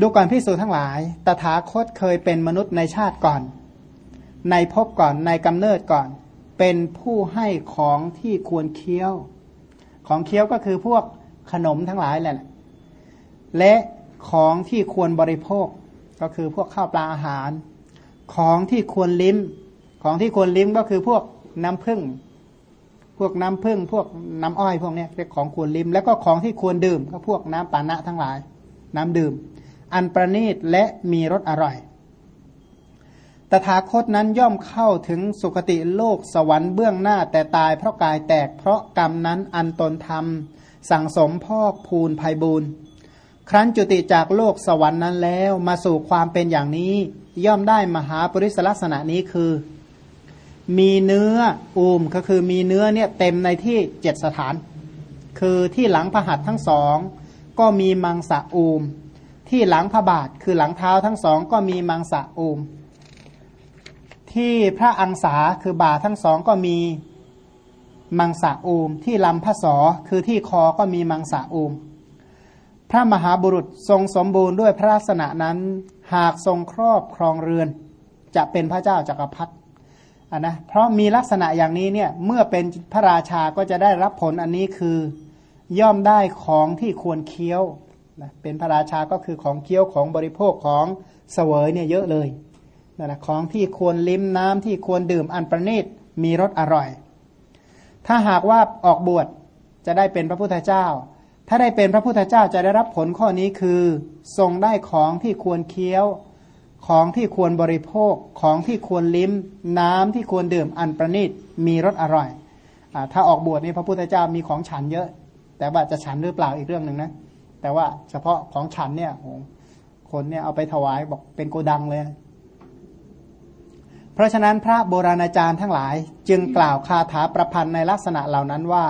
ดูก่อนพิสูจน์ทั้งหลาย ตถาคตเคยเป็นมนุษย์ในชาติก่อน ในภพก่อน ในกำเนิดก่อน เป็นผู้ให้ของที่ควรเคี้ยว ของเคี้ยวก็คือพวกขนมทั้งหลายแหละ และของที่ควรบริโภค ก็คือพวกข้าวปลาอาหาร ของที่ควรลิ้ม ของที่ควรลิ้มก็คือพวกน้ำผึ้ง พวกน้ำผึ้ง พวกน้ำอ้อยพวกนี้เรียกของควรลิ้ม แล้วก็ของที่ควรดื่ม ก็พวกน้ำปานะทั้งหลาย น้ำดื่ม อันประณีตและมีรสอร่อย ตถาคตนั้นย่อมเข้าถึงสุคติโลกสวรรค์เบื้องหน้าแต่ตายเพราะกายแตกเพราะกรรมนั้นอันตนทำสั่งสมพอกพูนภัยบูนครั้นจุติจากโลกสวรรค์นั้นแล้วมาสู่ความเป็นอย่างนี้ย่อมได้มหาปริศลักษณะนี้คือ มีเนื้ออูมก็คือมีเนื้อเนี่ยเต็มในที่เจ็ดสถาน คือที่หลังพระหัตถ์ทั้งสอง ก็มีมังสะอูม ที่หลังพระบาทคือหลังเท้าทั้งสองก็มีมังสะอูม ที่พระอังสาคือบ่าทั้งสองก็มีมังสะอูม ที่ลำพระสอคือที่คอก็มีมังสะอูม พระมหาบุรุษทรงสมบูรณ์ด้วยพระลักษณะนั้นหากทรงครอบครองเรือน จะเป็นพระเจ้าจากักรพรรดิอะนะเพราะมีลักษณะอย่างนี้เนี่ยเมื่อเป็นพระราชาก็จะได้รับผลอันนี้คือย่อมได้ของที่ควรเคี้ยว นะเป็นพระราชาก็คือของเคี้ยวของบริโภคของเสวยเนี่ยเยอะเลยนะนะของที่ควรลิ้มน้ำที่ควรดื่มอันประณีตมีรสอร่อย ถ้าหากว่าออกบวชจะได้เป็นพระพุทธเจ้า ถ้าได้เป็นพระพุทธเจ้าจะได้รับผลข้อนี้คือทรงได้ของที่ควรเคี้ยวของที่ควรบริโภคของที่ควรลิ้ม น้ำที่ควรดื่มอันประณีตมีรสอร่อยอถ้าออกบวชนี่พระพุทธเจ้ามีของฉันเยอะ แต่ว่าจะฉันหรือเปล่าอีกเรื่องหนึ่งนะ แต่ว่าเฉพาะของฉันเนี่ยคนเนี่ยเอาไปถวายบอกเป็นโกดังเลย เพราะฉะนั้นพระโบราณอาจารย์ทั้งหลาย จึงกล่าวคาถาประพันธ์ในลักษณะเหล่านั้นว่า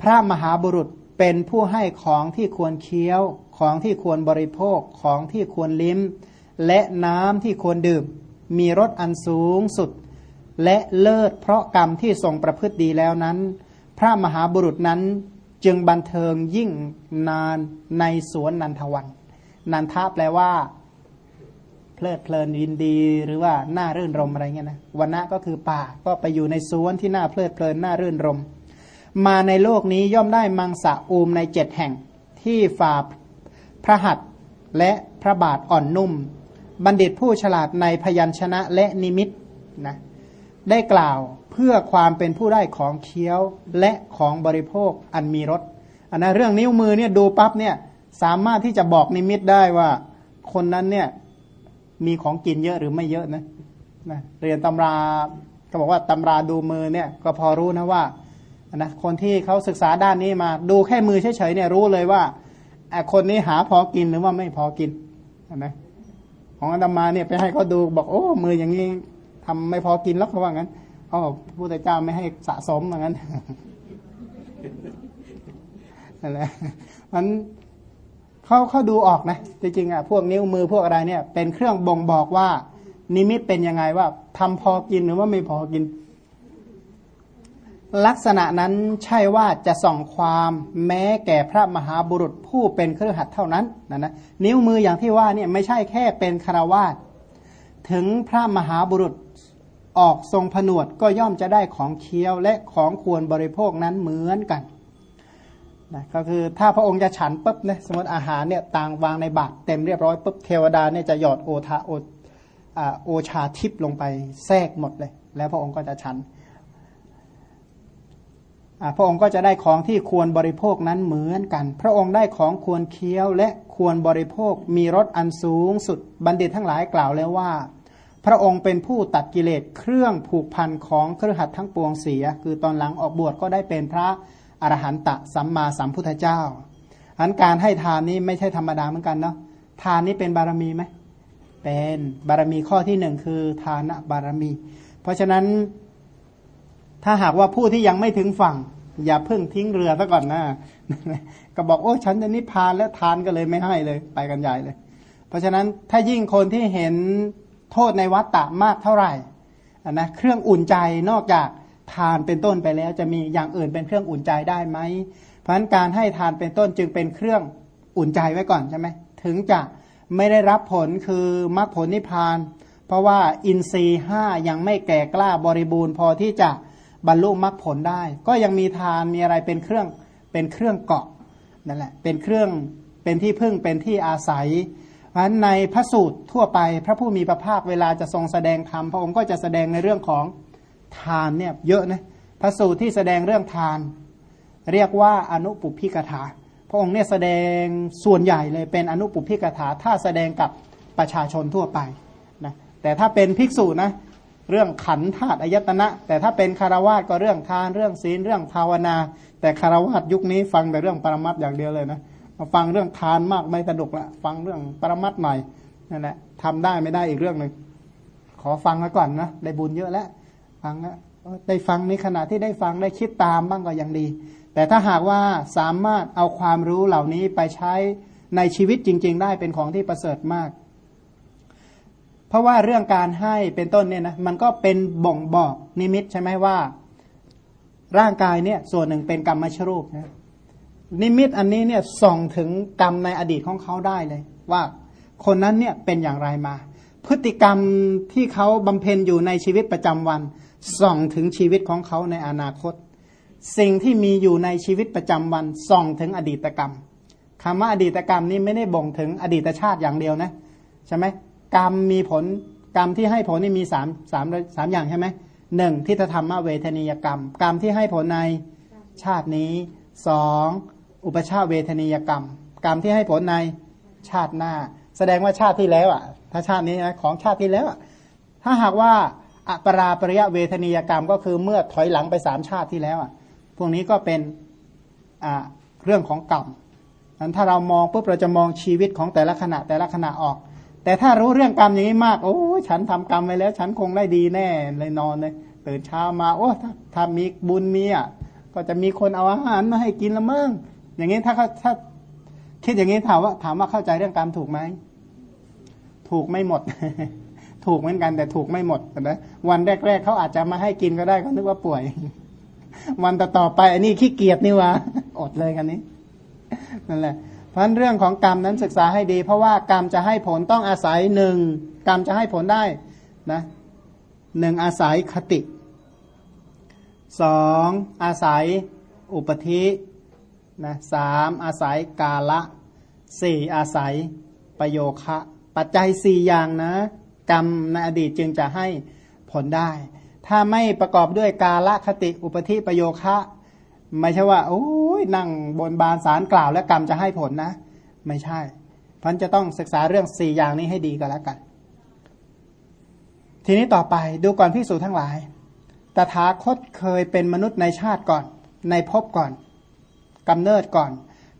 พระมหาบุรุษเป็นผู้ให้ของที่ควรเคี้ยวของที่ควรบริโภคของที่ควรลิ้ม และน้ำที่ควรดื่ม มีรสอันสูงสุด และเลิศเพราะกรรมที่ทรงประพฤติดีแล้วนั้น พระมหาบุรุษนั้น จึงบันเทิงยิ่งนานในสวนนันทวัน นันทะแปลว่า เพลิดเพลินยินดีหรือว่าน่ารื่นรมอะไรเงี้ยนะวันณะก็คือป่าก็ไปอยู่ในสวนที่น่าเพลิดเพลินน่ารื่นรม มาในโลกนี้ย่อมได้มังสะอูมในเจ็ดแห่ง ที่ฝ่าพระหัตและพระบาทอ่อนนุ่ม บัณฑิตผู้ฉลาดในพยัญชนะและนิมิตนะ ได้กล่าวเพื่อความเป็นผู้ได้ของเคี้ยวและของบริโภคอันมีรสอันนะเรื่องนิ้วมือเนี่ยดูปั๊บเนี่ยสามารถที่จะบอกนิมิตได้ว่าคนนั้นเนี่ยมีของกินเยอะหรือไม่เยอะนะนะเรียนตำราก็บอกว่าตำราดูมือเนี่ยก็พอรู้นะว่านะคนที่เขาศึกษาด้านนี้มาดูแค่มือเฉยๆเนี่ยรู้เลยว่าคนนี้หาพอกินหรือว่าไม่พอกินนะของอาตมาเนี่ยไปให้เขาดูบอกโอ้มืออย่างนี้ ทำไม่พอกินแล้วเขาว่างั้นเขาบอกพระเจ้าไม่ให้สะสมอย่างนั้นนั่นแหละมันเขาเขาดูออกนะจริงๆอะพวกนิ้วมือพวกอะไรเนี่ย เป็นเครื่องบ่งบอกว่า นิมิตเป็นยังไงว่าทำพอกินหรือว่าไม่พอกิน ลักษณะนั้นใช่ว่าจะส่องความแม้แก่พระมหาบุรุษผู้เป็นเครือขัดเท่านั้นนะนะนิ้วมืออย่างที่ว่าเนี่ยไม่ใช่แค่เป็นคารวาส ถึงพระมหาบุรุษออกทรงผนวดก็ย่อมจะได้ของเคี้ยวและของควรบริโภคนั้นเหมือนกันนะก็คือถ้าพระองค์จะฉันปุ๊บเนี่ยสมมติอาหารเนี่ยต่างวางในบาตรเต็มเรียบร้อยปุ๊บเทวดาเนี่ยจะหยอดโอทาโอโอชาทิพลงไปแทรกหมดเลย แล้วพระองค์ก็จะฉันพระองค์ก็จะได้ของที่ควรบริโภคนั้นเหมือนกัน พระองค์ได้ของควรเคี้ยวและควรบริโภคมีรสอันสูงสุดบัณฑิตทั้งหลายกล่าวแล้วว่า พระองค์เป็นผู้ตัดกิเลสเครื่องผูกพันของเครือขัดทั้งปวงเสีย คือตอนหลังออกบวชก็ได้เป็นพระอรหันตสัมมาสัมพุทธเจ้าอันการให้ทานนี้ไม่ใช่ธรรมดาเหมือนกันเนาะทานนี้เป็นบารมีไหมเป็นบารมีข้อที่หนึ่งคือทานบารมี เพราะฉะนั้นถ้าหากว่าผู้ที่ยังไม่ถึงฝั่ง อย่าเพิ่งทิ้งเรือซะก่อนนะก็บอกโอ้ฉันจะนิพพานแล้วทานก็เลยไม่ให้เลย ไปกันใหญ่เลย เพราะฉะนั้นถ้ายิ่งคนที่เห็น โทษในวัฏฏะมากเท่าไหร่นะเครื่องอุ่นใจนอกจากทานเป็นต้นไปแล้วจะมีอย่างอื่นเป็นเครื่องอุ่นใจได้ไหมเพราะฉะนั้นการให้ทานเป็นต้นจึงเป็นเครื่องอุ่นใจไว้ก่อนใช่ไหมถึงจะไม่ได้รับผลคือมรรคผลนิพพาน เพราะว่าอินทรีย์ห้ายังไม่แก่กล้าบริบูรณ์ พอที่จะบรรลุมรรคผลได้ ก็ยังมีทานมีอะไรเป็นเครื่องเป็นเครื่องเกาะนั่นแหละเป็นเครื่องเป็นที่พึ่งเป็นที่อาศัย เพราะในพระสูตรทั่วไปพระผู้มีพระภาคเวลาจะทรงแสดงธรรมพระองค์ก็จะแสดงในเรื่องของทานเนี่ยเยอะนะพระสูตรที่แสดงเรื่องทาน เรียกว่าอนุปุพิกถา พระองค์เนี่ยแสดงส่วนใหญ่เลยเป็นอนุปุพิกถาถ้าแสดงกับประชาชนทั่วไปนะแต่ถ้าเป็นภิกษุนะเรื่องขันธาตุอายตนะ แต่ถ้าเป็นคารวาสก็เรื่องทานเรื่องศีลเรื่องภาวนา แต่คารวาสยุคนี้ฟังแต่เรื่องปรมัตอย่างเดียวเลยนะ มาฟังเรื่องทานมากไม่สนุกละฟังเรื่องปรมัตหน่อยนั่นแหละทำได้ไม่ได้อีกเรื่องหนึ่งขอฟังมาก่อนนะได้บุญเยอะแล้วฟังแล้วได้ฟังในขณะที่ได้ฟังได้คิดตามบ้างก็ยังดี แต่ถ้าหากว่าสามารถเอาความรู้เหล่านี้ไปใช้ในชีวิตจริง ๆ ได้เป็นของที่ประเสริฐมาก เพราะว่าเรื่องการให้เป็นต้นเนี่ยนะมันก็เป็นบ่งบอกนิมิตใช่ไหมว่า ร่างกายเนี่ยส่วนหนึ่งเป็นกรรมมชรูปนะ นิมิตอันนี้เนี่ยส่องถึงกรรมในอดีตของเขาได้เลย ว่าคนนั้นเนี่ยเป็นอย่างไรมา พฤติกรรมที่เขาบำเพ็ญอยู่ในชีวิตประจำวัน ส่องถึงชีวิตของเขาในอนาคต สิ่งที่มีอยู่ในชีวิตประจำวัน ส่องถึงอดีตกรรมคำว่าอดีตกรรมนี้ไม่ได้บ่งถึงอดีตชาติอย่างเดียวนะใช่ไหมกรรมมีผลกรรมที่ให้ผลนี่มีสามสามสามอย่างใช่ไหมหนึ่งที่ธรรมเวทนียกรรม กรรมที่ให้ผลในชาตินี้สอง อุปชาเวทนียกรรม กรรมที่ให้ผลในชาติหน้า แสดงว่าชาติที่แล้วอะ ถ้าชาตินี้นะของชาติที่แล้วถ้าหากว่าอปราปริยะเวทนียกรรมก็คือเมื่อถอยหลังไปสามชาติที่แล้วอะพวกนี้ก็เป็นอ่าเรื่องของกรรมนั้นถ้าเรามองปุ๊บเราจะมองชีวิตของแต่ละขณะแต่ละขณะออก แต่ถ้ารู้เรื่องกรรมอย่างนี้มาก โอ้ฉันทำกรรมไว้แล้ว ฉันคงได้ดีแน่เลยนอนเลยตื่นเช้ามา โอ้ถ้าถ้ามีบุญมีอะก็จะมีคนเอาอาหารมาให้กินละมั่ง อย่างนี้ถ้าถ้าคิดอย่างนี้ถามว่าถามว่าเข้าใจเรื่องกรรมถูกไหมถูกไม่หมด ถูกเหมือนกันแต่ถูกไม่หมดนะวันแรกๆเขาอาจจะมาให้กินก็ได้เขานึกว่าป่วย วันต่อไปอันนี้ขี้เกียจนี่วะอดเลยกันนี้นั่นแหละเพราะเรื่องของกรรมนั้นศึกษาให้ดี เพราะว่ากรรมจะให้ผลต้องอาศัยหนึ่งกรรมจะให้ผลได้นะหนึ่งอาศัยคติสองอาศัยอุปธิ นะสามอาศัยกาละสี่อาศัยประโยคะ ปัจจัยสี่อย่างนะ กรรมในอดีตจึงจะให้ผลได้ ถ้าไม่ประกอบด้วยกาละคติอุปธิประโยคะ ไม่ใช่ว่าโอ้ยนั่งบนบานสารกล่าวแล้วกรรมจะให้ผลนะ ไม่ใช่พันจะต้องศึกษาเรื่องสี่อย่างนี้ให้ดีก็แล้วกัน ทีนี้ต่อไปดูก่อนพิสูจทั้งหลาย ตถาคตเคยเป็นมนุษย์ในชาติก่อน ในภพก่อน กำเนิดก่อน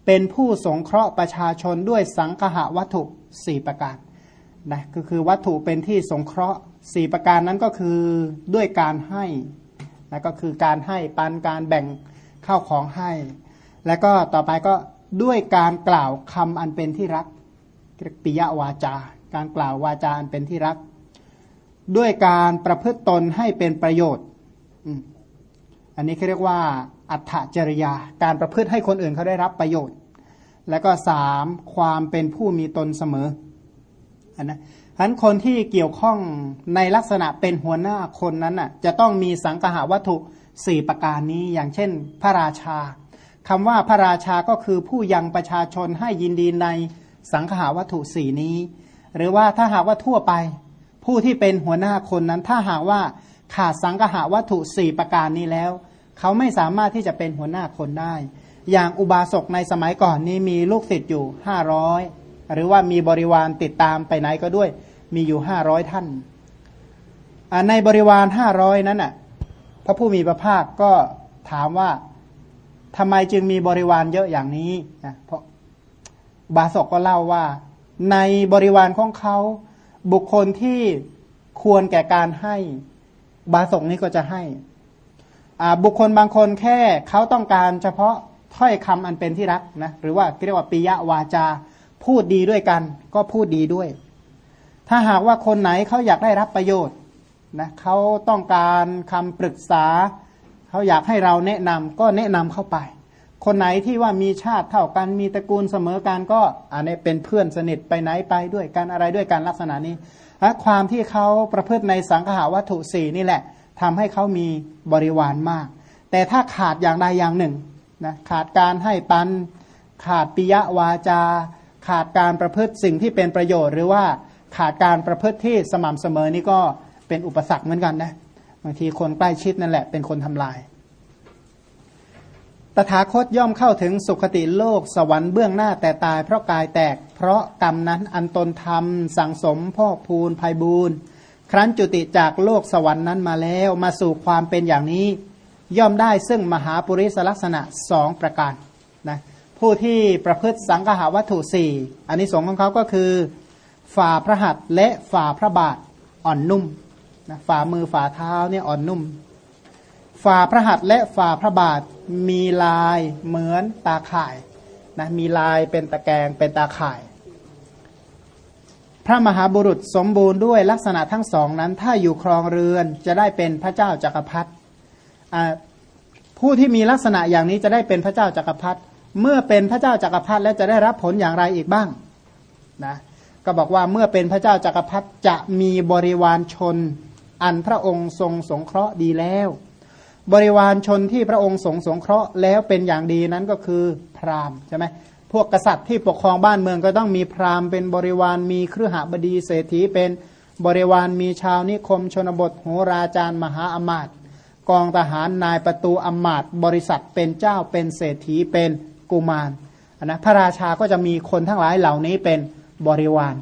เป็นผู้สงเคราะห์ประชาชนด้วยสังหะวัตถุสี่ประการนะก็คือวัตถุเป็นที่สงเคราะห์สี่ประการนั้นก็คือด้วยการให้นะก็คือการให้ปันการแบ่งข้าวของให้ แล้วก็ต่อไปก็ด้วยการกล่าวคำอันเป็นที่รักปิยวาจา การกล่าววาจาอันเป็นที่รัก ด้วยการประพฤติตนให้เป็นประโยชน์อันนี้เขาเรียกว่า อัตถจริยา การประพฤติให้คนอื่นเขาได้รับประโยชน์ แล้วก็สามความเป็นผู้มีตนเสมอนนะฉะนั้นคนที่เกี่ยวข้องในลักษณะเป็นหัวหน้าคนนั้นน่ะจะต้องมีสังหาวัตถุสี่ประการนี้ อย่างเช่น พระราชาคำว่าพระราชาก็คือผู้ยังประชาชนให้ยินดีในสังหาวัตถุสี่นี้ หรือว่าถ้าหากว่าทั่วไป ผู้ที่เป็นหัวหน้าคนนั้นถ้าหากว่าขาดสังหาวัตถุสี่ประการนี้แล้ว เขาไม่สามารถที่จะเป็นหัวหน้าคนได้ อย่างอุบาสกในสมัยก่อนนี้มีลูกศิษย์อยู่ห้าร้อยหรือว่ามีบริวารติดตามไปไหนก็ด้วย มีอยู่ห้าร้อยท่าน ในบริวารห้าร้อยนั้นน่ะพระผู้มีพระภาคก็ถามว่าทำไมจึงมีบริวารเยอะอย่างนี้นะเพราะบาศกก็เล่าว่า ในบริวารของเขา บุคคลที่ควรแก่การให้ บาศกนี้ก็จะให้ บุคคลบางคนแค่เขาต้องการเฉพาะถ้อยคำอันเป็นที่รักนะหรือว่าเรียกว่าปิยวาจาพูดดีด้วยกัน ก็พูดดีด้วย ถ้าหากว่าคนไหนเขาอยากได้รับประโยชน์นะเขาต้องการคำปรึกษา เขาอยากให้เราแนะนำก็แนะนำเข้าไป คนไหนที่ว่ามีชาติเท่ากันมีตระกูลเสมอกันก็อันนี้เป็นเพื่อนสนิทไปไหนไปด้วยกันอะไรด้วยกันลักษณะนี้และความที่เขาประพฤติในสังหาวัตถุสี่นี่แหละ ทำให้เขามีบริวารมาก แต่ถ้าขาดอย่างใดอย่างหนึ่งนะขาดการให้ปัน ขาดปิยวาจา ขาดการประพฤติสิ่งที่เป็นประโยชน์ หรือว่าขาดการประพฤติที่สม่ำเสมอนี่ก็เป็นอุปสรรคเหมือนกันนะบางทีคนใกล้ชิดนั่นแหละเป็นคนทำลาย ตถาคตย่อมเข้าถึงสุคติโลกสวรรค์เบื้องหน้าแต่ตายเพราะกายแตก เพราะกรรมนั้นอันตนทำสังสมพอกพูนภัยบูน ครั้นจุติจากโลกสวรรค์นั้นมาแล้วมาสู่ความเป็นอย่างนี้ ย่อมได้ซึ่งมหาปุริสลักษณะสองประการนะผู้ที่ประพฤติสังหาวัตถุสี่อันนี้สงของเขาก็คือ ฝ่าพระหัตถ์และฝ่าพระบาทอ่อนนุ่มนะฝ่ามือฝ่าเท้าเนี่ยอ่อนนุ่ม ฝ่าพระหัตถ์และฝ่าพระบาทมีลายเหมือนตาข่ายนะมีลายเป็นตะแกรงเป็นตาข่าย พระมหาบุรุษสมบูรณ์ด้วยลักษณะทั้งสองนั้น ถ้าอยู่ครองเรือนจะได้เป็นพระเจ้าจากักรพรรดิผู้ที่มีลักษณะอย่างนี้จะได้เป็นพระเจ้าจากักรพรรดิเมื่อเป็นพระเจ้าจากักรพรรดิแล้วจะได้รับผลอย่างไรอีกบ้างนะก็บอกว่าเมื่อเป็นพระเจ้าจากักรพรรดิจะมีบริวารชน อันพระองค์ทรงสงเคราะห์ดีแล้ว บริวารชนที่พระองค์สงสงเคราะห์แล้วเป็นอย่างดีนั้นก็คือพราหมณ์ใช่ไหม พวกกษัตริย์ที่ปกครองบ้านเมืองก็ต้องมีพราหมณ์เป็นบริวารมีเครือหบดีเศรษฐีเป็นบริวารมีชาวนิคมชนบทโหราจารย์มหาอมาตย์กองทหารนายประตูอมาตย์บริษัทเป็นเจ้าเป็นเศรษฐีเป็นกุมารนะพระราชาก็จะมีคนทั้งหลายเหล่านี้เป็นบริวาร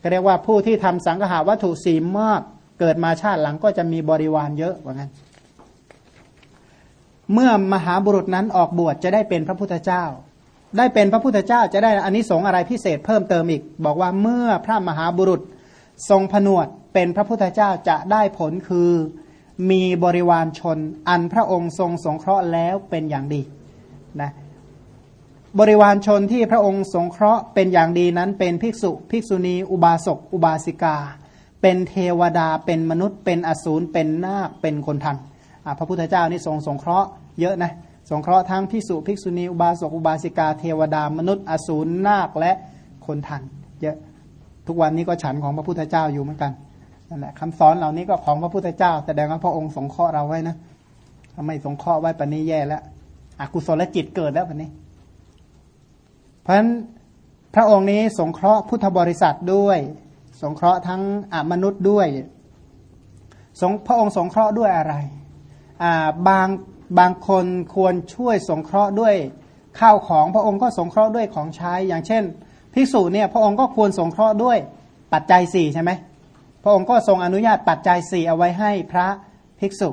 ก็เรียกว่าผู้ที่ทำสังหาวัตถุสีมากเกิดมาชาติหลังก็จะมีบริวารเยอะว่างั้น เมื่อมหาบุรุษนั้นออกบวชจะได้เป็นพระพุทธเจ้า ได้เป็นพระพุทธเจ้าจะได้อันนี้สงอะไรพิเศษเพิ่มเติมอีก บอกว่าเมื่อพระมหาบุรุษทรงผนวดเป็นพระพุทธเจ้าจะได้ผลคือมีบริวารชน อันพระองค์ทรงสงเคราะห์แล้วเป็นอย่างดีนะบริวารชนที่พระองค์สงเคราะห์เป็นอย่างดีนั้นเป็นภิกษุ ภิกษุณี อุบาสกอุบาสิกา เป็นเทวดาเป็นมนุษย์ เป็นอสูรเป็นนาคเป็นคนทันพระพุทธเจ้านี่ทรงสงเคราะห์เยอะนะ สงเคราะห์ทั้งพิสุภิกษุณีอุบาสกอุบาสิกาเทวดามนุษย์อสูรนาคและคนทันเยอะทุกวันนี้ก็ฉันของพระพุทธเจ้าอยู่เหมือนกันนั่นแหละคำสอนเหล่านี้ก็ของพระพุทธเจ้าแสดงว่าพระองค์สงเคราะห์เราไว้นะถ้าไม่สงเคราะห์ไว้ปณนี้แย่แล้วอกุศลจิตเกิดแล้วปณนี้เพราะฉะนั้นพระองค์นี้สงเคราะห์พุทธบริษัทด้วย สงเคราะห์ทั้งอมนุษย์ด้วยสงพระองค์สงเคราะห์ด้วยอะไร บาง บางคนควรช่วยสงเคราะห์ด้วยข้าวของพระองค์ก็สงเคราะห์ด้วยของใช้ อย่างเช่นภิกษุเนี่ยพระองค์ก็ควรสงเคราะห์ด้วยปัจจัยสี่ใช่ไหมพระองค์ก็ทรงอนุญาตปัจจัยสี่เอาไว้ให้พระภิกษุ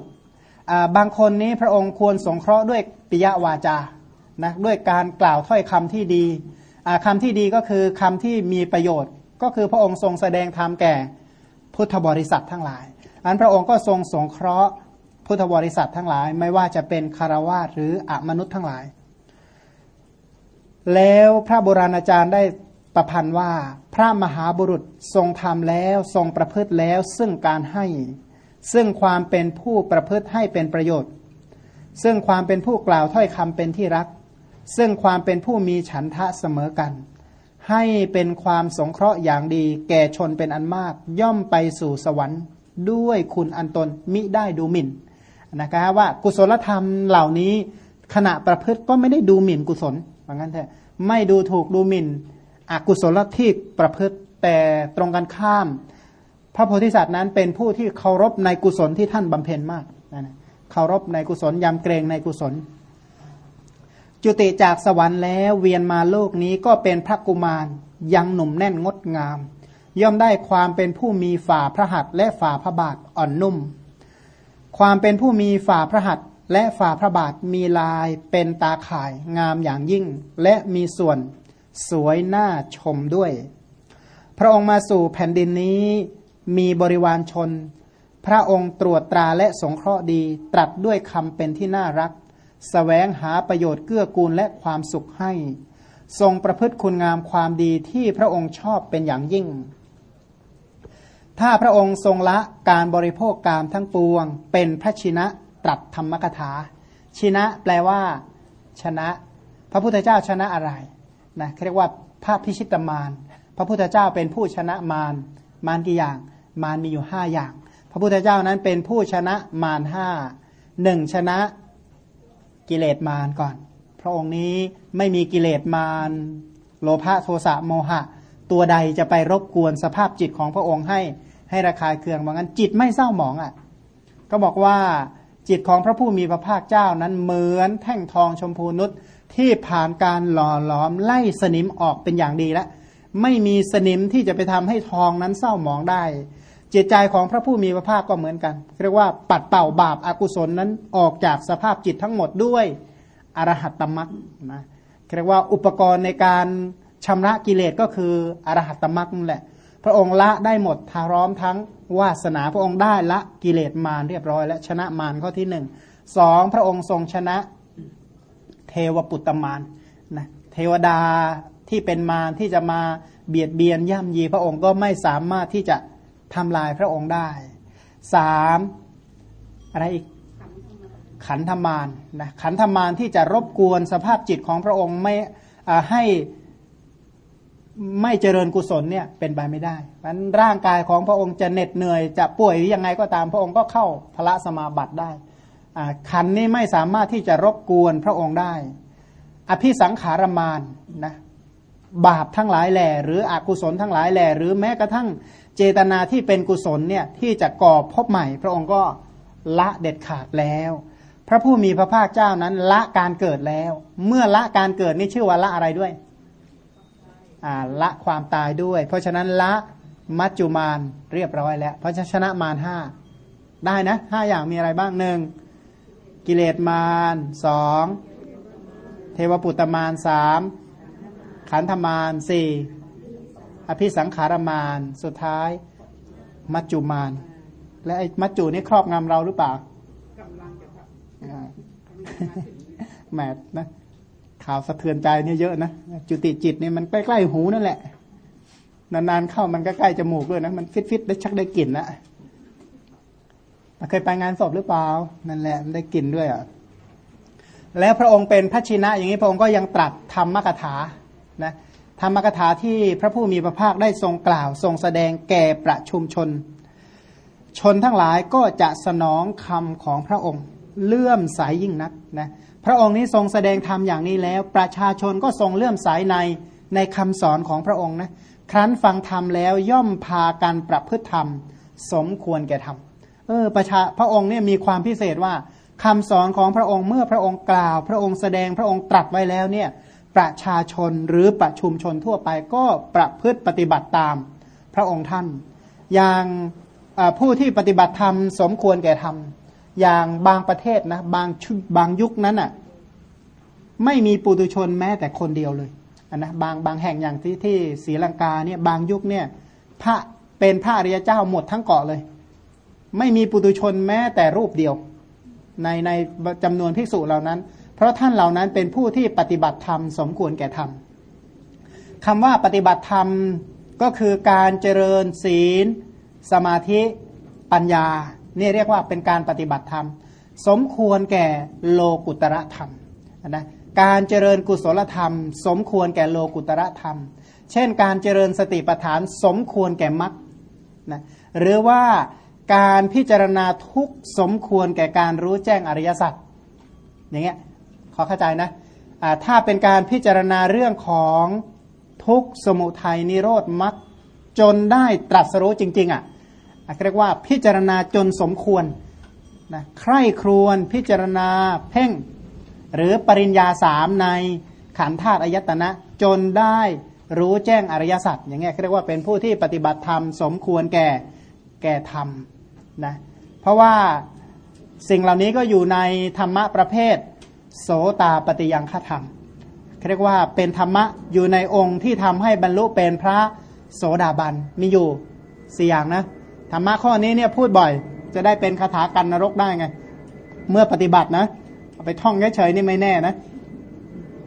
บางคนนี้พระองค์ควรสงเคราะห์ด้วยปิยวาจานะด้วยการกล่าวถ้อยคำที่ดีคำที่ดีก็คือคำที่มีประโยชน์ ก็คือพระองค์ทรงแสดงธรรมแก่พุทธบริษัททั้งหลายอันพระองค์ก็ทรงสงเคราะห์ พุทธบริษัททั้งหลาย ไม่ว่าจะเป็นคารวาสหรืออมนุษย์ทั้งหลาย แล้วพระโบราณอาจารย์ได้ประพันธ์ว่า พระมหาบุรุษทรงทำแล้วทรงประพฤติแล้วซึ่งการให้ ซึ่งความเป็นผู้ประพฤติให้เป็นประโยชน์ ซึ่งความเป็นผู้กล่าวถ้อยคำเป็นที่รัก ซึ่งความเป็นผู้มีฉันทะเสมอกัน ให้เป็นความสงเคราะห์อย่างดี แก่ชนเป็นอันมาก ย่อมไปสู่สวรรค์ด้วยคุณอันตนมิได้ดูหมิ่น นะครับว่ากุศลธรรมเหล่านี้ขณะประพฤติก็ไม่ได้ดูหมิ่นกุศลเหมือนกันแท้ไม่ดูถูกดูหมิ่นอกุศลที่ประพฤติแต่ตรงกันข้าม พระโพธิสัตว์นั้นเป็นผู้ที่เคารพในกุศลที่ท่านบำเพ็ญมากนะเคารพในกุศลยำเกรงในกุศล จุติจากสวรรค์แล้วเวียนมาโลกนี้ก็เป็นพระกุมารยังหนุ่มแน่นงดงาม ย่อมได้ความเป็นผู้มีฝ่าพระหัตถ์และฝ่าพระบาทอ่อนนุ่ม ความเป็นผู้มีฝ่าพระหัตถ์และฝ่าพระบาทมีลายเป็นตาข่ายงามอย่างยิ่ง และมีส่วนสวยน่าชมด้วย พระองค์มาสู่แผ่นดินนี้มีบริวารชน พระองค์ตรวจตราและสงเคราะห์ดี ตรัสด้วยคำเป็นที่น่ารักสแสวงหาประโยชน์เกื้อกูลและความสุขให้ ทรงประพฤติคุณงามความดีที่พระองค์ชอบเป็นอย่างยิ่ง ถ้าพระองค์ทรงละการบริโภคกามทั้งปวง เป็นพระชินะตรัสธรรมกถา ชินะแปลว่า ชนะ พระพุทธเจ้าชนะอะไรนะเรียกว่าพระพิชิตมาร พระพุทธเจ้าเป็นผู้ชนะมาร มารกี่อย่าง มารมีอยู่ห้าอย่าง พระพุทธเจ้านั้นเป็นผู้ชนะมารห้าหนึ่งชนะกิเลสมารก่อน พระองค์นี้ไม่มีกิเลสมาร โลภะโทสะโมหะ ตัวใดจะไปรบกวนสภาพจิตของพระองค์ให้ให้ระคายเคืองว่างั้น จิตไม่เศร้าหมองอะ่ะ ก็บอกว่าจิตของพระผู้มีพระภาคเจ้านั้นเหมือนแท่งทองชมพูนุชที่ผ่านการหล่อหลอมไล่สนิมออกเป็นอย่างดีแล้วไม่มีสนิมที่จะไปทำให้ทองนั้นเศร้าหมองได้ จิตใจของพระผู้มีพระภาคก็เหมือนกันเรียกว่าปัดเป่าบาปอากุศลนั้นออกจากสภาพจิตทั้งหมดด้วยอรหัตตมักนะเรียกว่าอุปกรณ์ในการ ชำระกิเลสก็คืออรหัตตมักนั่นแหละ พระองค์ละได้หมดทาร้อมทั้งวาสนาพระองค์ได้ละกิเลสมารเรียบร้อย และชนะมารข้อที่หนึ่งสองพระองค์ทรงชนะเทวปุตตมารนะเทวดาที่เป็นมารที่จะมาเบียดเบียนย่ำยีพระองค์ก็ไม่สามารถที่จะทำลายพระองค์ได้สามอะไรอีกขันธมารนะขันธมารที่จะรบกวนสภาพจิตของพระองค์ไม่ให้ ไม่เจริญกุศลเนี่ยเป็นไปไม่ได้มันร่างกายของพระองค์จะเหน็ดเหนื่อยจะป่วยอยังไงก็ตามพระองค์ก็เข้าพระสมาบัติได้ขันนี้ไม่สามารถที่จะรบกวนพระองค์ได้ อภิสังขารมานนะบาปทั้งหลายแหล่หรืออกุศลทั้งหลายแหล่หรือแม้กระทั่งเจตนาที่เป็นกุศลเนี่ยที่จะก่อพบใหม่ พระองค์ก็ละเด็ดขาดแล้ว พระผู้มีพระภาคเจ้านั้นละการเกิดแล้ว เมื่อละการเกิดนี่ชื่อว่าละอะไรด้วย ละความตายด้วย เพราะฉะนั้นละมัจจุมานเรียบร้อยแล้ว เพราะชนะมารห้าได้นะห้าอย่างมีอะไรบ้างหนึ่งกิเลสมารสองเทวปุตตมารสามขันธมารสี่อภิสังขารมารสุดท้าย มัจจุมารและไอ้มัจจุนี่ครอบงำเราหรือเปล่าแหมนะ ข่าวสะเทือนใจเนี่ยเยอะนะจุติจิตเนี่ยมันใกล้ๆหูนั่นแหละ นานๆเข้ามันก็ใกล้จมูกด้วยนะมันฟิตๆได้ชักได้กลิ่นนะเคยไปงานศพหรือเปล่านั่นแหละได้กลิ่นด้วยอะแล้วพระองค์เป็นพระชินะ อย่างนี้พระองค์ก็ยังตรัสธรรมกถานะธรรมกถาที่พระผู้มีพระภาคได้ทรงกล่าว ทรงแสดงแก่ประชุมชน ชนทั้งหลายก็จะสนองคำของพระองค์ เลื่อมใสยยิ่งนักนะ พระองค์นี้ทรงแสดงธรรมอย่างนี้แล้ว ประชาชนก็ทรงเลื่อมใสในในคำสอนของพระองค์นะครั้นฟังธรรมแล้วย่อมพากันประพฤติธรรม สมควรแก่ธรรมเออประชาพระองค์เนี่ยมีความพิเศษว่าคำสอนของพระองค์เมื่อพระองค์กล่าว พระองค์แสดงพระองค์ตรัสไว้แล้วเนี่ยประชาชนหรือประชุมชนทั่วไปก็ประพฤติปฏิบัติตามพระองค์ท่าน อย่างผู้ที่ปฏิบัติธรรมสมควรแก่ธรรม อย่างบางประเทศนะบางชุบางยุคนั้นอะไม่มีปุตุชนแม้แต่คนเดียวเลยนนะบางบางแห่งอย่างที่ที่ศรีลังกาเนี่ยบางยุคเนี่ยพระเป็นพระอริยเจ้าหมดทั้งเกาะเลย ไม่มีปุตุชนแม้แต่รูปเดียว ในในจำนวนภิกษุเหล่านั้น เพราะท่านเหล่านั้นเป็นผู้ที่ปฏิบัติธรรมสมควรแก่ธรรมคำว่าปฏิบัติธรรมก็คือการเจริญศีล สมาธิปัญญา นี่เรียกว่าเป็นการปฏิบัติธรรม สมควรแก่โลกุตระธรรมนะการเจริญกุศลธรรม สมควรแก่โลกุตระธรรม เช่น การเจริญสติปัฏฐานสมควรแก่มรรคนะหรือว่าการพิจารณาทุกสมควรแก่การรู้แจ้งอริยสัจอย่างเงี้ยขอเข้าใจนะะถ้าเป็นการพิจารณาเรื่องของทุกสมุทัยนิโรธมรรคจนได้ตรัสรู้จริง ๆอะ่ะ เรียกว่าพิจารณาจนสมควรนะใคร่ครวญพิจารณาเพ่ง หรือปริญญาสามในขันธาตุอายตนะ จนได้รู้แจ้งอริยสัจอย่างเงี้ยเรียกว่าเป็นผู้ที่ปฏิบัติธรรมสมควรแก่แก่ธรรมนะเพราะว่าสิ่งเหล่านี้ก็อยู่ในธรรมะประเภท โสตาปฏิยังฆธรรมเรียกว่าเป็นธรรมะอยู่ในองค์ที่ทำให้บรรลุเป็นพระโสดาบันมีอยู่สี่อย่างนะ ธรรมะข้อนี้เนี่ยพูดบ่อย จะได้เป็นคาถากันนรกได้ไง เมื่อปฏิบัตินะไปท่องเฉยๆนี่ไม่แน่นะ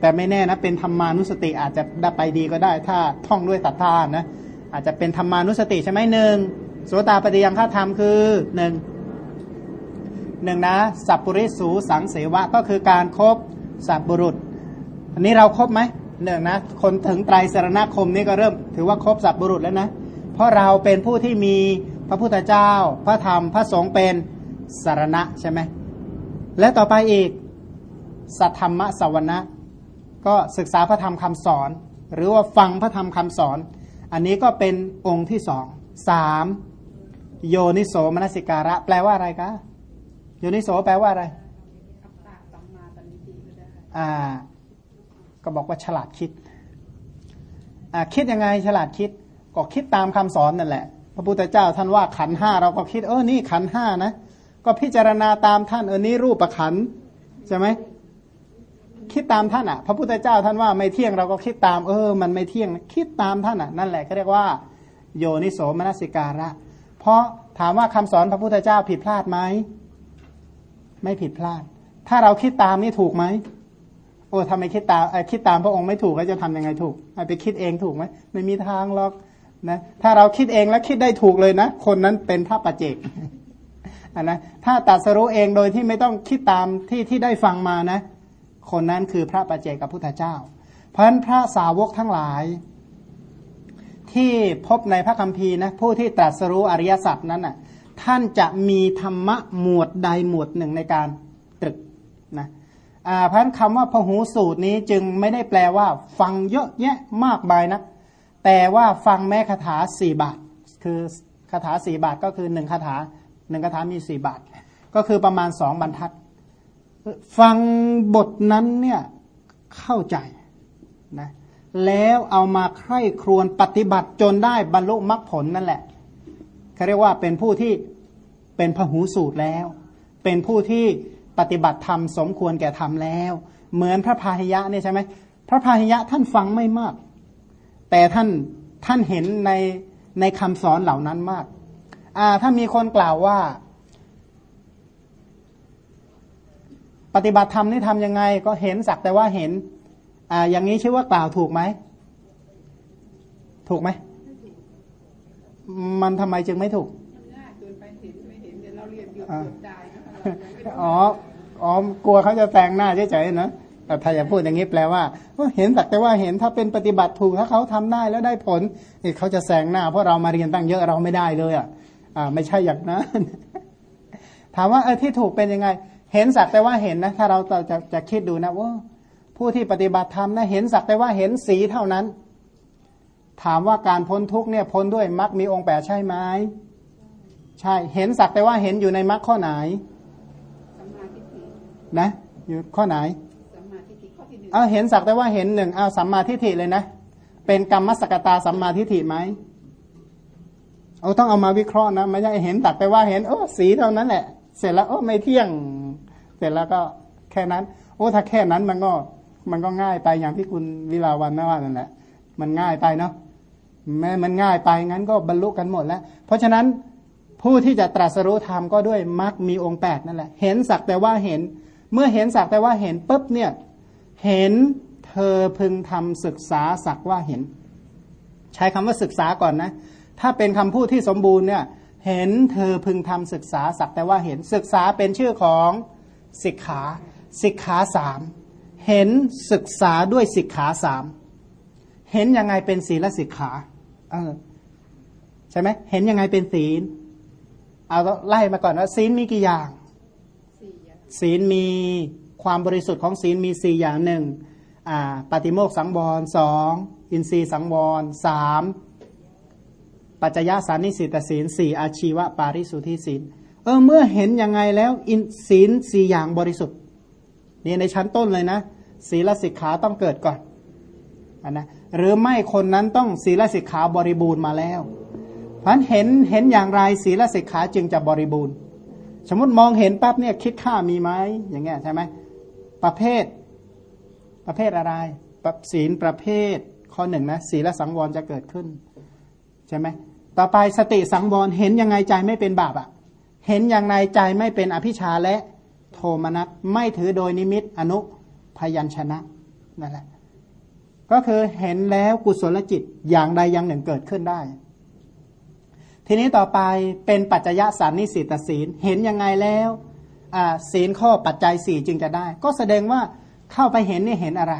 แต่ไม่แน่นะ เป็นธรรมานุสติอาจจะได้ไปดีก็ได้ ถ้าท่องด้วยตัทธานะอาจจะเป็นธรรมานุสติใช่ไหมหนึ่งโสตาปฏิยังฆาธรรมคือหนึ่งหนึ่งนะสัพปริสูสังเสวะก็คือการครบสัพบุรุษ อันนี้เราครบไหมหนึ่งนะคนถึงไตรสรณคมนี่ก็เริ่มถือว่าครบสัตบุรุษแล้วนะ เพราะเราเป็นผู้ที่มี ระพุทธเจ้า พระธรรมพระสงฆ์เป็นสารณะใช่ไหมและต่อไปอีกสัทธรรมสวนะก็ศึกษาพระธรรมคำสอน หรือว่าฟังพระธรรมคำสอน อันนี้ก็เป็นองค์ที่สองสามโยนิโสมนสิการะ แปลว่าอะไรคะโยนิโสแปลว่าอะไรอ่า ก็บอกว่าฉลาดคิดอ่าคิดยังไงฉลาดคิด ก็คิดตามคำสอนนั่นแหละ พระพุทธเจ้าท่านว่าขันห้าเราก็คิดเออนี่ขันห้านะ ก็พิจารณาตามท่านเออนี่รูปประขันใช่ไหมคิดตามท่านอะ พระพุทธเจ้าท่านว่าไม่เที่ยงเราก็คิดตามเออ มันไม่เที่ยง คิดตามท่านอะ นั่นแหละเขาเรียกว่า โยนิโสมนสิการะ เพราะถามว่าคำสอนพระพุทธเจ้าผิดพลาดไหมไม่ผิดพลาด ถ้าเราคิดตามนี่ถูกไหมโอ้ทำไมคิดตามคิดตามพระองค์ไม่ถูกก็จะทํำยังไงถูกไปคิดเองถูกไหมไม่มีทางหรอก นะถ้าเราคิดเองแล้วคิดได้ถูกเลยนะ คนนั้นเป็นพระปัจเจกนนะถ้าตัดสรู้เองโดยที่ไม่ต้องคิดตามที่ที่ได้ฟังมานะ คนนั้นคือพระปัจเจกกับพุทธเจ้า เพราะฉะนั้นพระสาวกทั้งหลาย ที่พบในพระคัมภีร์นะผู้ที่ตรัสรู้อริยสัจนั้นน่ะท่านจะมีธรรมะหมวดใดหมวดหนึ่งในการตรึกนะเพราะฉะนั้นคำว่าพหูสูตรนี้จึงไม่ได้แปลว่า ฟังเยอะแยะมากมายนะ แต่ว่าฟังแม้คาถาสี่บาท คือคาถาสี่บาทก็คือหนึ่งคาถาหนึ่งคาถามีสี่บาท ก็คือประมาณสองบรรทัด ฟังบทนั้นเนี่ยเข้าใจนะแล้วเอามาใคร่ครวญปฏิบัติจนได้บรรลุมรรคผลนั่นแหละเขาเรียกว่าเป็นผู้ที่เป็นพหูสูตรแล้ว เป็นผู้ที่ปฏิบัติธรรมสมควรแก่ธรรมแล้ว เหมือนพระพาหิยะเนี่ยใช่ไหมพระพาหิยะท่านฟังไม่มาก แต่ท่านท่านเห็นในในคำสอนเหล่านั้นมาก อ่า ถ้ามีคนกล่าวว่า ปฏิบัติธรรมนี่ทำยังไง ก็เห็นสักแต่ว่าเห็น อ่า อย่างนี้ชื่อว่ากล่าวถูกไหม ถูกไหม มันทำไมจึงไม่ถูกอ๋อ อ๋อ กลัวเขาจะแซงหน้าเฉยๆนะแต่ ถ้าอย่าพูดอย่างนี้แปลว่าเห็นสักแต่ว่าเห็นถ้าเป็นปฏิบัติถูกถ้าเขาทำได้แล้วได้ผลเขาจะแซงหน้า เพราะเรามาเรียนตั้งเยอะเราไม่ได้เลยอะอ่าไม่ใช่อย่างนั้นถามว่าเออที่ถูกเป็นยังไง เห็นสักแต่ว่าเห็นนะถ้าเราจะจะจะคิดดูนะว่าผู้ที่ปฏิบัติธรรมนะเห็นสักแต่ว่าเห็นสีเท่านั้น ถามว่าการพ้นทุกเนี่ยพ้นด้วยมรรคมีองค์แปดใช่ไหมใช่เห็นสักแต่ว่าเห็นอยู่ในมรรคข้อไหนนะอยู่ข้อไหน เอาเห็นสักแต่ว่าเห็นหนึ่งเอาสัมมาทิฏฐิเลยนะ เป็นกรรมสกตาสัมมาทิฏฐิไหมเอาต้องเอามาวิเคราะห์นะไม่ใช่เห็นตักแต่ว่าเห็นโอ้สีเท่านั้นแหละ เสร็จแล้วโอ้ไม่เที่ยง เสร็จแล้วก็แค่นั้น โอ้ถ้าแค่นั้นมันก็มันก็ง่ายไปอย่างที่คุณวิลาวันนะว่านั่นแหละ มันง่ายไปเนาะแม้มันง่ายไปงั้นก็บรรลุกันหมดแล้ว เพราะฉะนั้นผู้ที่จะตรัสรู้ธรรมก็ด้วยมรรคมีองค์แปดนั่นแหละ เห็นสักแต่ว่าเห็น เมื่อเห็นสักแต่ว่าเห็นปุ๊บเนี่ย เห็นเธอพึงทำศึกษาสักว่าเห็น ใช้คำว่าศึกษาก่อนนะ ถ้าเป็นคำพูดที่สมบูรณ์เนี่ย เห็นเธอพึงทำศึกษาสักแต่ว่าเห็นศึกษาเป็นชื่อของสิกขาสิกขาสามเห็นศึกษาด้วยสิกขาสามเห็นยังไงเป็นศีลสิกขาเออใช่ไหมเห็นยังไงเป็นศีล เอาไล่มาก่อนว่าศีลมีกี่อย่าง ศีลมี ความบริสุทธิ์ของศีลมีสี่อย่างหนึ่งปฏิโมกสังวรสองอินทรีย์สังวรสามปัจจยสานิสิตศีลสี่อาชีวะปาริสุทธิศีลเออเมื่อเห็นยังไงแล้วอินศีลสี่อย่างบริสุทธิ์นี่ในชั้นต้นเลยนะ ศีลสิกขาต้องเกิดก่อนอนนะหรือไม่คนนั้นต้องศีลสิกขาบริบูรณ์มาแล้วพันเห็นเห็นอย่างไรศีลสิกขาจึงจะบริบูรณ์ สมมติมองเห็นปั๊บเนี่ยคิดค่ามีไหมอย่างเงี้ยใช่ไหม ประเภท ประเภทอะไรศีลประเภทข้อหนึ่งนะศีลสังวรจะเกิดขึ้น ใช่ไหมต่อไปสติสังวรเห็นยังไงใจไม่เป็นบาปอะ เห็นอย่างไรใจไม่เป็นอภิชาและโทมนัสไม่ถือโดยนิมิตอนุพยัญชนะนั่นแหละก็คือเห็นแล้วกุศลจิตอย่างใดอย่างหนึ่งเกิดขึ้นได้ ทีนี้ต่อไปเป็นปัจจยสันนิสิตศีล เห็นยังไงแล้ว ศีลข้อปัจจัยสี่จึงจะได้ ก็แสดงว่าเข้าไปเห็นนี่เห็นอะไร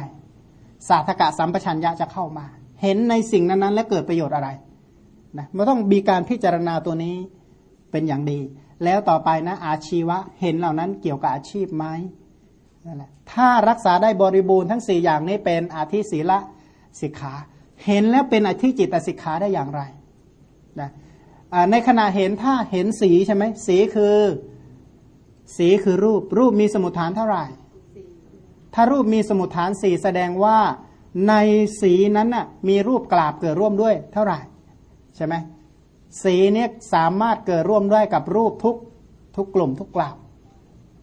สาธกะสัมปชัญญะจะเข้ามา เห็นในสิ่งนั้นๆ และเกิดประโยชน์อะไรนะมันต้องมีการพิจารณาตัวนี้เป็นอย่างดี แล้วต่อไปนะอาชีวะเห็นเหล่านั้นเกี่ยวกับอาชีพไหมนั่นแหละถ้ารักษาได้บริบูรณ์ทั้งสี่อย่างนี้เป็นอาทิศีละสิกขา เห็นแล้วเป็นอาธิจิตสิกขาได้อย่างไรนะในขณะเห็นถ้าเห็นสีใช่ไหมสีคือ สีคือรูปรูปมีสมุทฐานเท่าไหร่ ถ้ารูปมีสมุทฐานสี่แสดงว่าในสีนั้นน่ะมีรูปกราบเกิดร่วมด้วยเท่าไหร่ใช่ไหมสีเนี้ยสามารถเกิดร่วมด้วยกับรูปทุกทุกกลุ่มทุกกราบ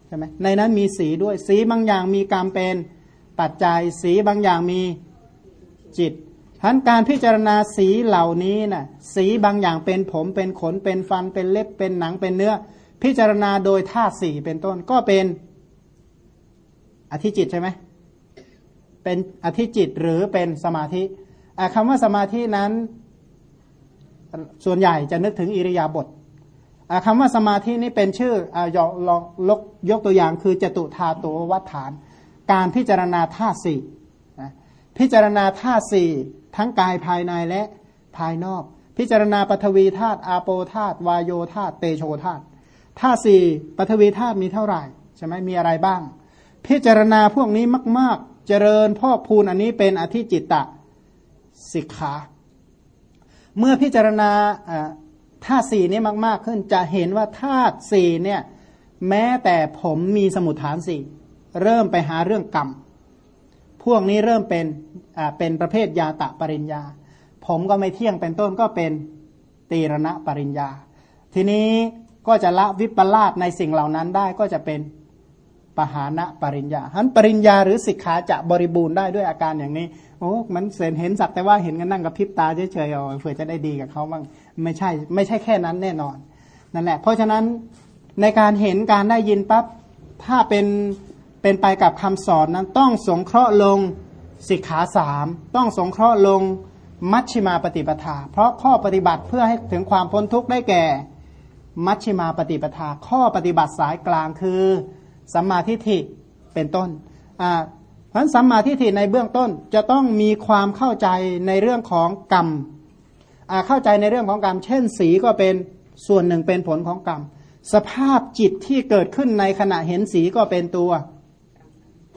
ใช่ไหมในนั้นมีสีด้วยสีบางอย่างมีกรรมเป็นปัจจัยสีบางอย่างมีจิตทันการพิจารณาสีเหล่านี้นะ่ะสีบางอย่างเป็นผมเป็นขนเป็นฟันเป็นเล็บเป็นหนังเป็นเนื้อ พิจารณาโดยธาตุสี่เป็นต้นก็เป็นอธิจิตใช่ไหมเป็นอธิจิตหรือเป็นสมาธิคำว่าสมาธินั้นส่วนใหญ่จะนึกถึงอิริยาบถคำว่าสมาธินี่เป็นชื่ออยลองลกยกตัวอย่างคือจตุธาตัววัฏฐาน การพิจารณาธาตุสี่พิจารณาธาตุสี่ทั้งกายภายในและภายนอก พิจารณาปฐวีธาตุอาโปธาตุวายโยธาตุเตโชธาตุ ธาตุสี่ปฐวีธาตุมีเท่าไหร่ใช่ไหมมีอะไรบ้าง พิจารณาพวกนี้มาก ๆ เจริญพอกพูนอันนี้เป็นอธิจิตตะสิกขาเมื่อพิจารณาธาตุสี่นี้มาก ๆ ขึ้นจะเห็นว่าธาตุสี่เนี่ยแม้แต่ผมมีสมุทฐานสี่เริ่มไปหาเรื่องกรรม พวกนี้เริ่มเป็นเป็นประเภทยาตะปริญญา ผมก็ไม่เที่ยงเป็นต้นก็เป็นตีรณะปริญญา ทีนี้ ก็จะละวิปลาสในสิ่งเหล่านั้นได้ก็จะเป็นปหานะปริญญาทั้นปริญญาหรือสิกขาจะบริบูรณ์ได้ด้วยอาการอย่างนี้ โอ้ มันเสนเห็นสักแต่ว่าเห็นกันนั่งกับพิบตาเฉยๆเอาเผื่อจะได้ดีกับเขาบ้างไม่ใช่ ไม่ใช่แค่นั้นแน่นอน นั่นแหละ เพราะฉะนั้นในการเห็นการได้ยินปั๊บถ้าเป็นเป็นไปกับคำสอนนั้นต้องสงเคราะห์ลงสิกขาสามต้องสงเคราะห์ลงมัชชิมาปฏิปทา เพราะข้อปฏิบัติเพื่อให้ถึงความพ้นทุกข์ได้แก่ มัชชิมาปฏิปทา ข้อปฏิบัติสายกลางคือสัมมาทิฏฐิเป็นต้นอ่าพราะสัมมาทิฏฐิในเบื้องต้นจะต้องมีความเข้าใจในเรื่องของกรรมเข้าใจในเรื่องของกรรม เช่น สีก็เป็นส่วนหนึ่งเป็นผลของกรรม สภาพจิตที่เกิดขึ้นในขณะเห็นสีก็เป็นตัว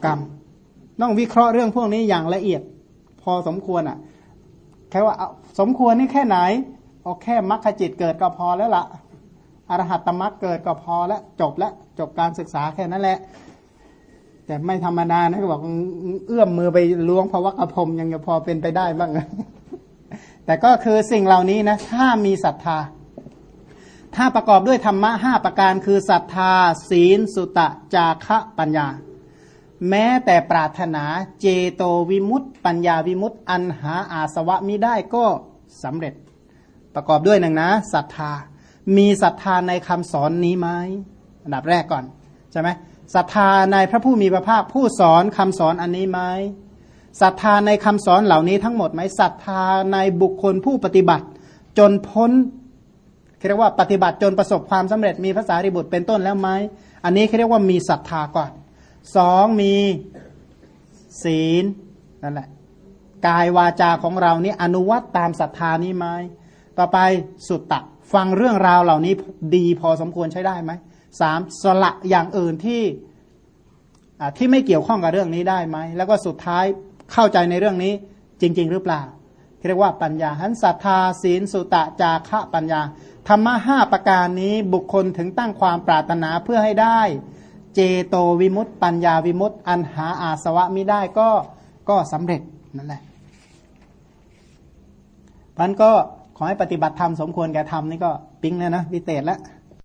กรรม ต้องวิเคราะห์เรื่องพวกนี้อย่างละเอียด พอสมควรอะแค่ว่าสมควรนี่แค่ไหนเอาแค่มรรคจิตเกิดก็พอแล้วละ่ะ อรหัตตมรรคเกิดก็พอแล้วจบแล้วจบการศึกษาแค่นั้นแหละ แต่ไม่ธรรมดานะบอกเอื้อมมือไปล้วงพระวักพรมยังจะพอเป็นไปได้บ้างแต่ก็คือสิ่งเหล่านี้นะถ้ามีศรัทธา ถ้าประกอบด้วยธรรมะห้าประการคือศรัทธา ศีล สุตะ จาคะปัญญา แม้แต่ปรารถนาเจโตวิมุตต์ปัญญาวิมุตต์อันหาอาสวะมิได้ก็สำเร็จ ประกอบด้วยหนึ่งนะศรัทธา มีศรัทธาในคำสอนนี้ไหมอันดับแรกก่อนใช่ไหมศรัทธาในพระผู้มีพระภาคผู้สอนคำสอนอันนี้ไหมศรัทธาในคำสอนเหล่านี้ทั้งหมดไหมศรัทธาในบุคคลผู้ปฏิบัติ จนพ้นเรียกว่าปฏิบัติจนประสบความสำเร็จมีภาษาริบุตรเป็นต้นแล้วไหมอันนี้เรียกว่ามีศรัทธาก่อนสองมีศีลนั่นแหละกายวาจาของเรานี้อนุวัตตามศรัทธานี้ไหมต่อไปสุตตะ ฟังเรื่องราวเหล่านี้ดีพอสมควรใช้ได้ไหมสามสละอย่างอื่นที่ที่ไม่เกี่ยวข้องกับเรื่องนี้ได้ไหม แล้วก็สุดท้ายเข้าใจในเรื่องนี้จริง ๆ หรือเปล่าเรียกว่าปัญญาหันศรัทธาศีลสุตะจาคะปัญญา ธรรมะห้าประการนี้บุคคลถึงตั้งความปรารถนาเพื่อให้ได้ เจโตวิมุตต์ปัญญาวิมุตต์อันหาอาสวะมิได้ก็ก็สำเร็จนั่นแหละพันก็ ขอให้ปฏิบัติธรรมสมควรแก่ธรรมนี่ก็ปิ๊งแล้วนะวิเศษแล้ว